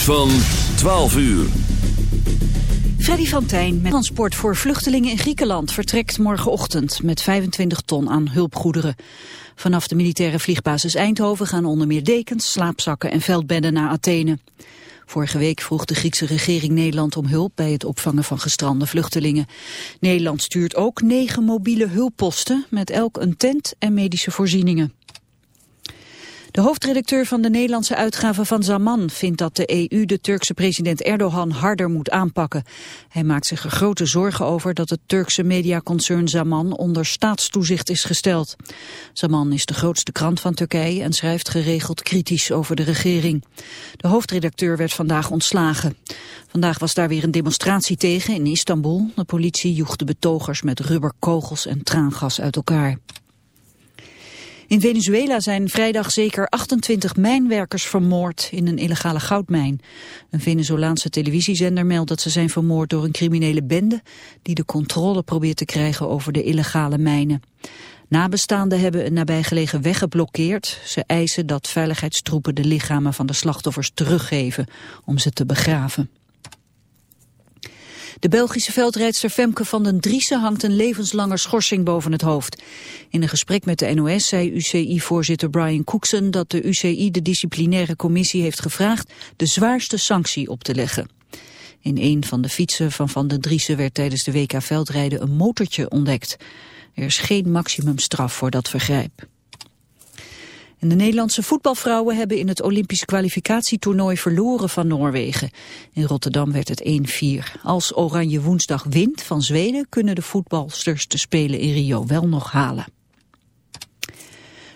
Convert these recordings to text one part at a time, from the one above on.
van 12 uur. Freddy van met transport voor vluchtelingen in Griekenland vertrekt morgenochtend met 25 ton aan hulpgoederen. Vanaf de militaire vliegbasis Eindhoven gaan onder meer dekens, slaapzakken en veldbedden naar Athene. Vorige week vroeg de Griekse regering Nederland om hulp bij het opvangen van gestrande vluchtelingen. Nederland stuurt ook negen mobiele hulpposten met elk een tent en medische voorzieningen. De hoofdredacteur van de Nederlandse uitgave van Zaman vindt dat de EU de Turkse president Erdogan harder moet aanpakken. Hij maakt zich er grote zorgen over dat het Turkse mediaconcern Zaman onder staatstoezicht is gesteld. Zaman is de grootste krant van Turkije en schrijft geregeld kritisch over de regering. De hoofdredacteur werd vandaag ontslagen. Vandaag was daar weer een demonstratie tegen in Istanbul. De politie joeg de betogers met rubberkogels en traangas uit elkaar. In Venezuela zijn vrijdag zeker 28 mijnwerkers vermoord in een illegale goudmijn. Een Venezolaanse televisiezender meldt dat ze zijn vermoord door een criminele bende die de controle probeert te krijgen over de illegale mijnen. Nabestaanden hebben een nabijgelegen weg geblokkeerd. Ze eisen dat veiligheidstroepen de lichamen van de slachtoffers teruggeven om ze te begraven. De Belgische veldrijdster Femke van den Driessen hangt een levenslange schorsing boven het hoofd. In een gesprek met de NOS zei UCI-voorzitter Brian Cookson dat de UCI de disciplinaire commissie heeft gevraagd de zwaarste sanctie op te leggen. In een van de fietsen van Van den Driessen werd tijdens de WK veldrijden een motortje ontdekt. Er is geen maximumstraf voor dat vergrijp. De Nederlandse voetbalvrouwen hebben in het Olympisch kwalificatietoernooi verloren van Noorwegen. In Rotterdam werd het 1-4. Als Oranje woensdag wint van Zweden kunnen de voetbalsters te spelen in Rio wel nog halen.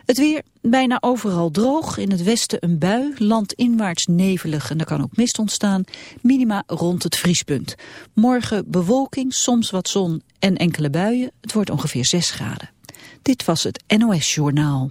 Het weer bijna overal droog. In het westen een bui, landinwaarts nevelig en er kan ook mist ontstaan. Minima rond het vriespunt. Morgen bewolking, soms wat zon en enkele buien. Het wordt ongeveer 6 graden. Dit was het NOS Journaal.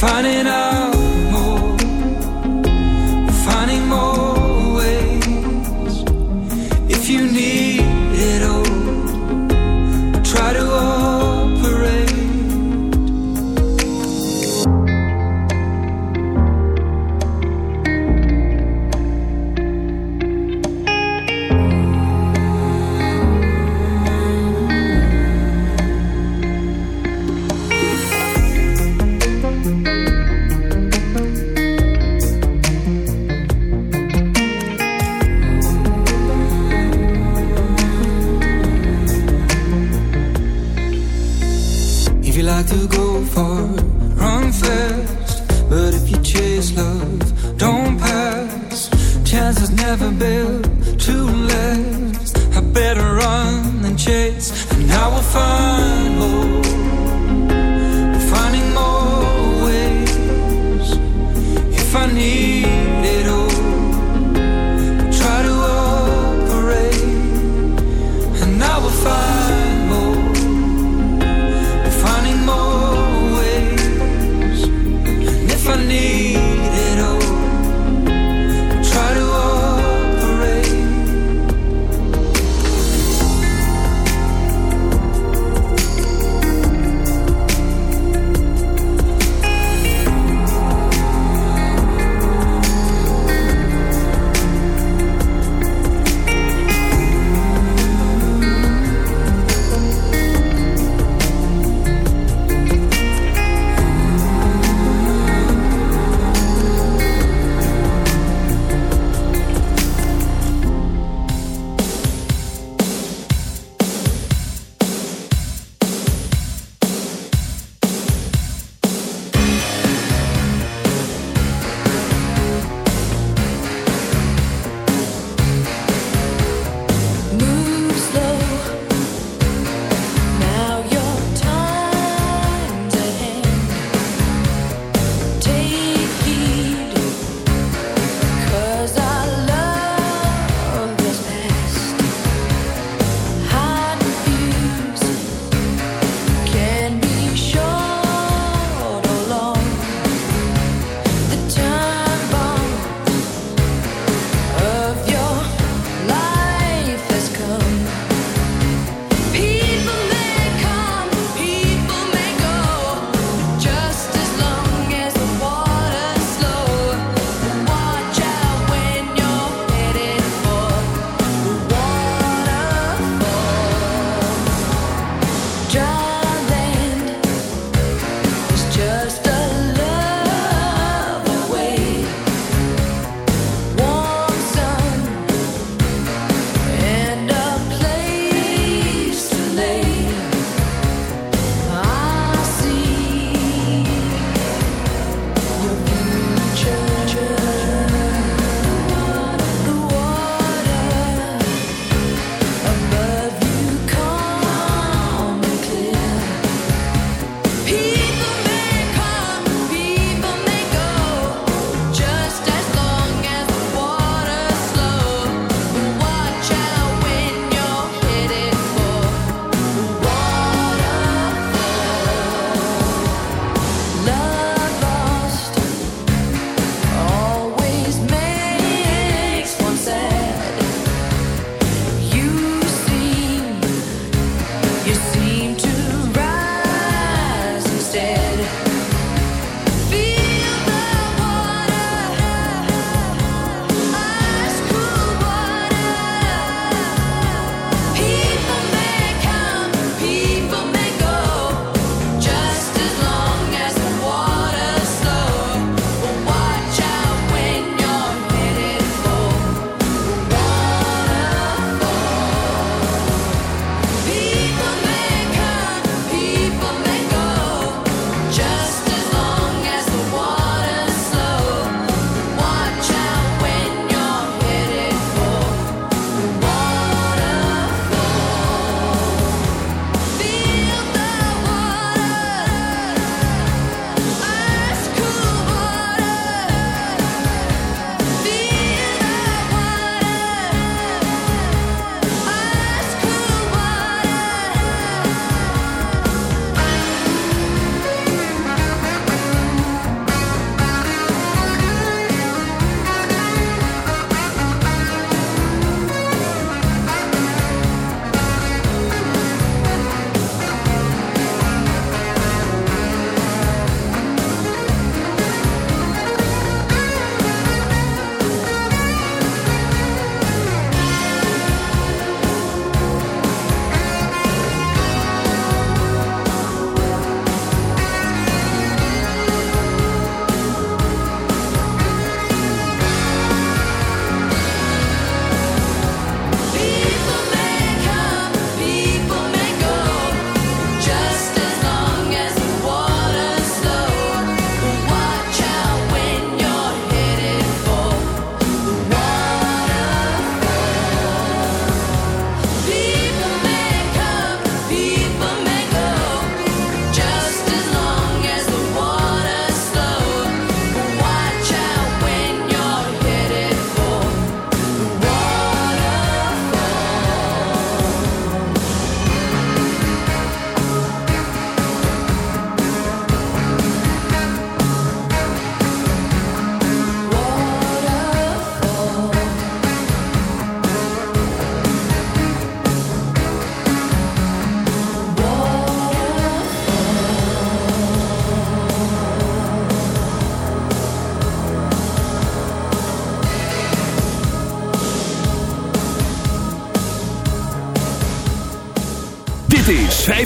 finding out.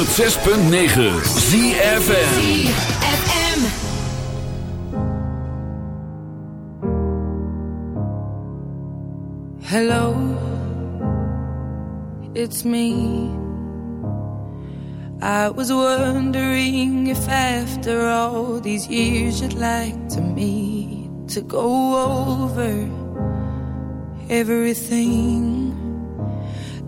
106.9 ZFN Hello, it's me. I was wondering if after all these years you'd like to meet to go over everything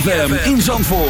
ZFM in Zandvoort.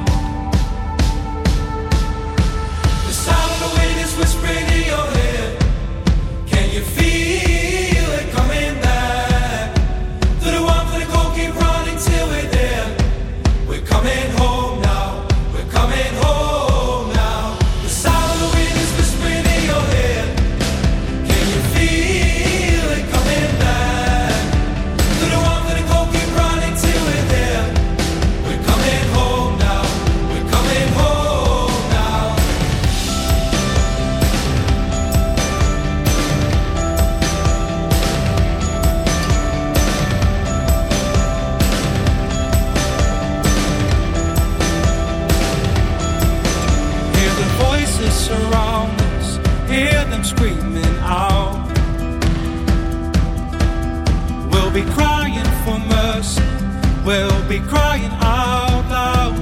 be crying out loud.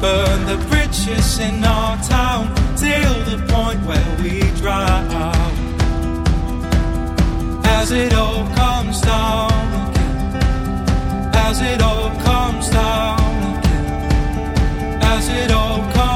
Burn the bridges in our town till the point where we dry out. As it all comes down again, as it all comes down again, as it all comes.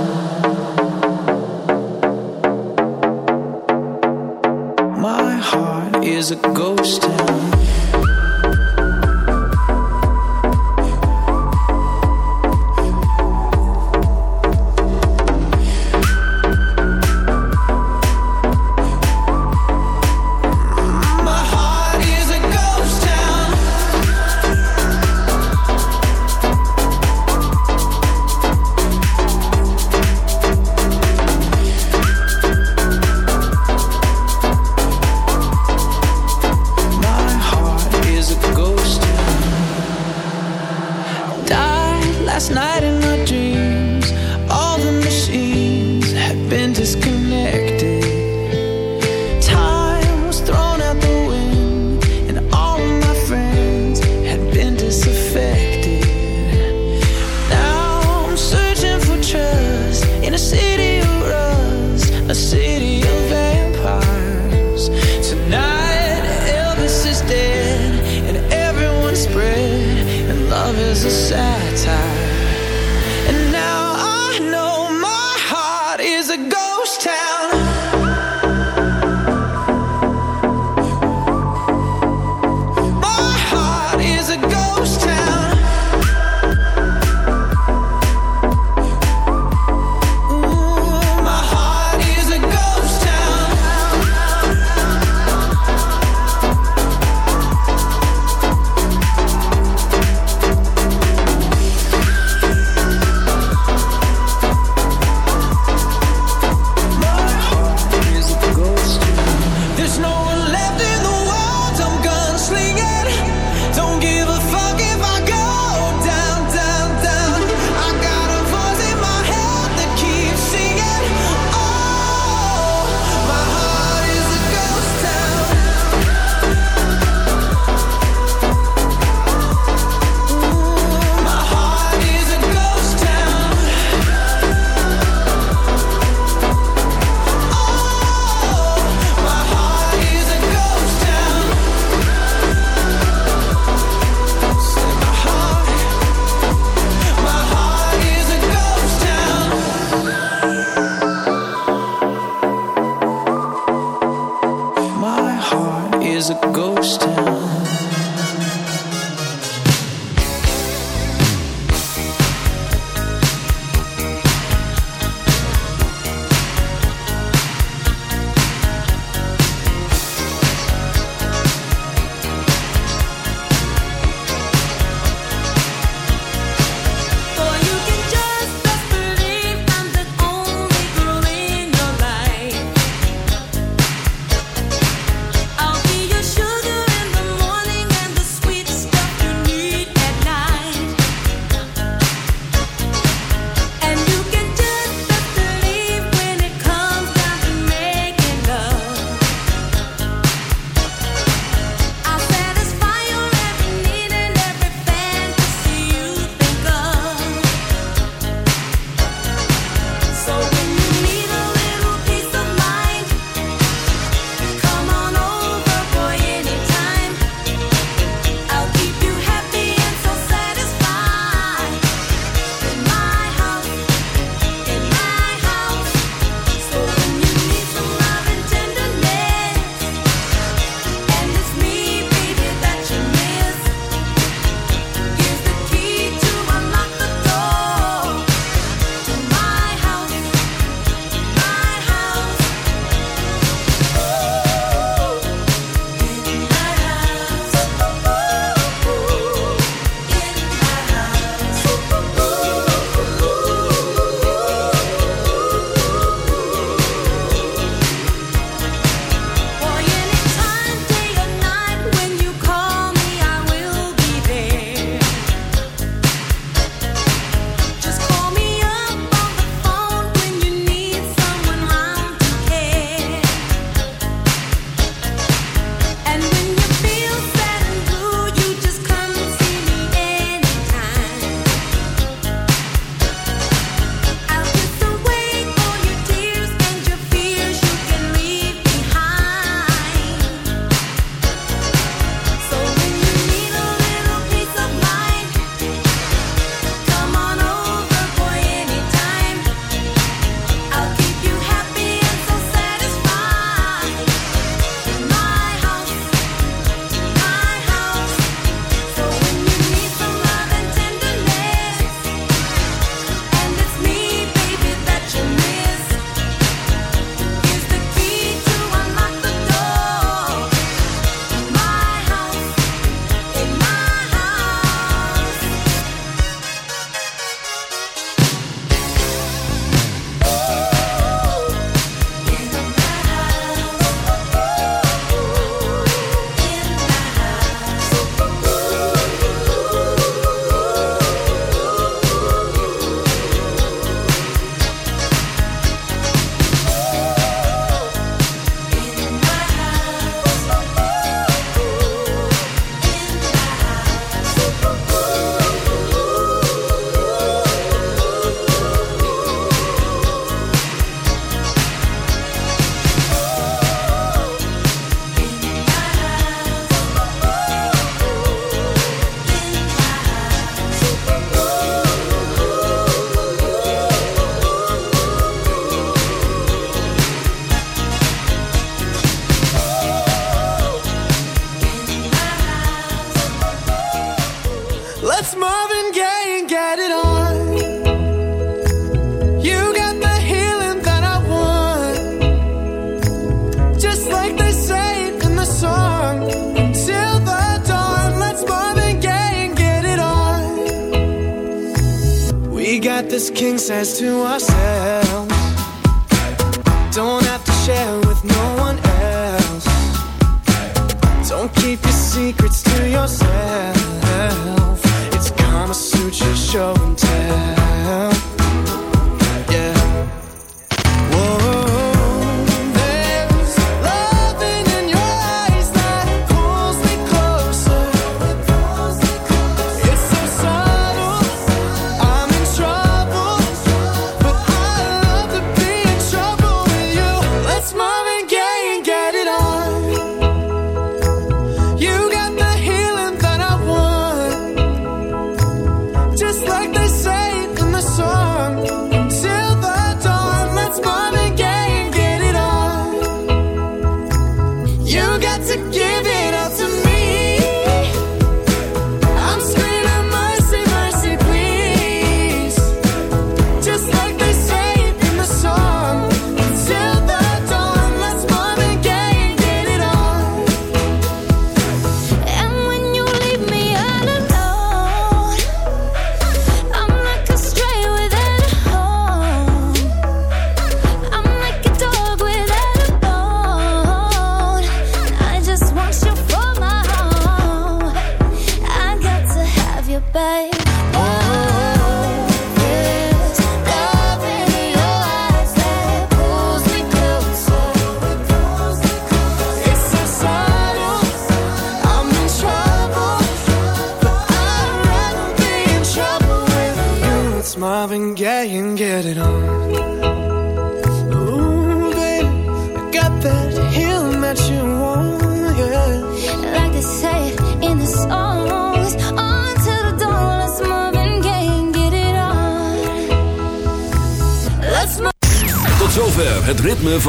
ago